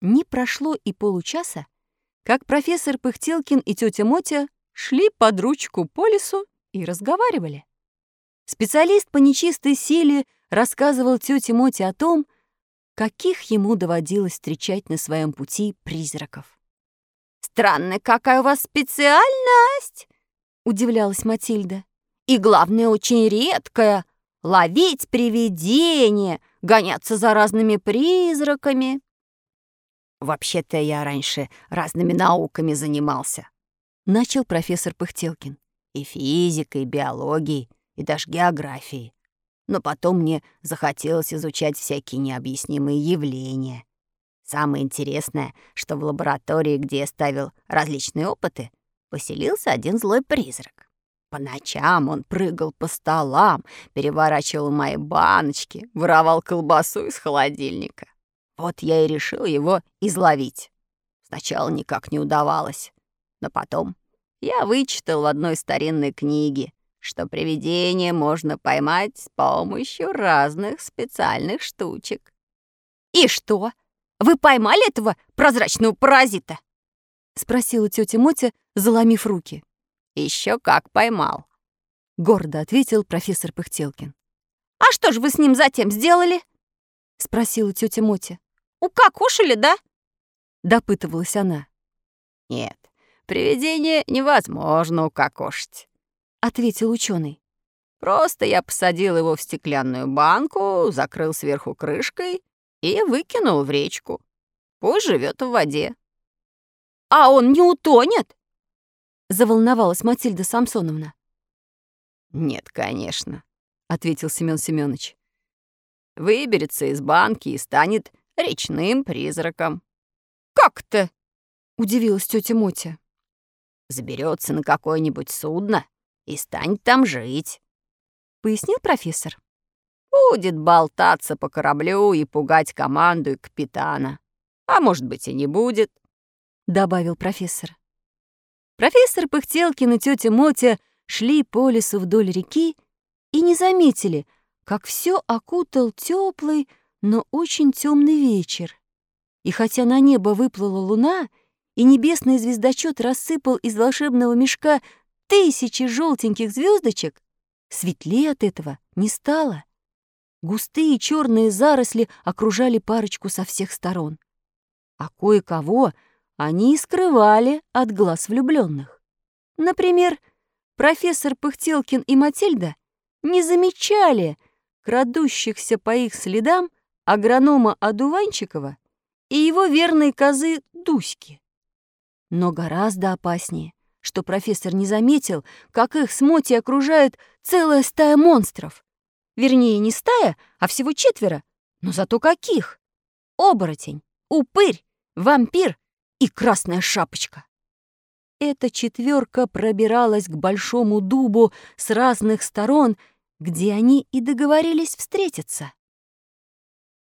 Не прошло и получаса, как профессор Пыхтелкин и тетя Мотя шли под ручку по лесу и разговаривали. Специалист по нечистой силе рассказывал тете Моте о том, каких ему доводилось встречать на своем пути призраков. «Странная какая у вас специальность!» — удивлялась Матильда. «И главное, очень редкая — ловить привидения, гоняться за разными призраками». «Вообще-то я раньше разными науками занимался», — начал профессор Пыхтелкин. «И физикой, и биологией, и даже географией но потом мне захотелось изучать всякие необъяснимые явления. Самое интересное, что в лаборатории, где я ставил различные опыты, поселился один злой призрак. По ночам он прыгал по столам, переворачивал мои баночки, воровал колбасу из холодильника. Вот я и решил его изловить. Сначала никак не удавалось, но потом я вычитал в одной старинной книге, что привидение можно поймать с помощью разных специальных штучек. «И что? Вы поймали этого прозрачного паразита?» — спросила тетя Мотя, заломив руки. Еще как поймал», — гордо ответил профессор Пыхтелкин. «А что же вы с ним затем сделали?» — спросила тетя Мотя. «Укокошили, да?» — допытывалась она. «Нет, привидение невозможно укокошить. — ответил ученый. «Просто я посадил его в стеклянную банку, закрыл сверху крышкой и выкинул в речку. Пусть живет в воде». «А он не утонет?» — заволновалась Матильда Самсоновна. «Нет, конечно», — ответил Семён Семёныч. «Выберется из банки и станет речным призраком». «Как-то?» — удивилась тетя Мотя. «Заберется на какое-нибудь судно и станет там жить», — пояснил профессор. «Будет болтаться по кораблю и пугать команду и капитана. А может быть, и не будет», — добавил профессор. Профессор Пыхтелкин и тетя Мотя шли по лесу вдоль реки и не заметили, как все окутал теплый, но очень темный вечер. И хотя на небо выплыла луна, и небесный звездочет рассыпал из волшебного мешка тысячи желтеньких звездочек, светлее от этого не стало. Густые черные заросли окружали парочку со всех сторон. А кое-кого они скрывали от глаз влюбленных. Например, профессор Пыхтелкин и Матильда не замечали крадущихся по их следам агронома Адуванчикова и его верной козы Дуськи. Но гораздо опаснее что профессор не заметил, как их с Моти окружает целая стая монстров. Вернее, не стая, а всего четверо, но зато каких! Оборотень, упырь, вампир и красная шапочка. Эта четверка пробиралась к большому дубу с разных сторон, где они и договорились встретиться.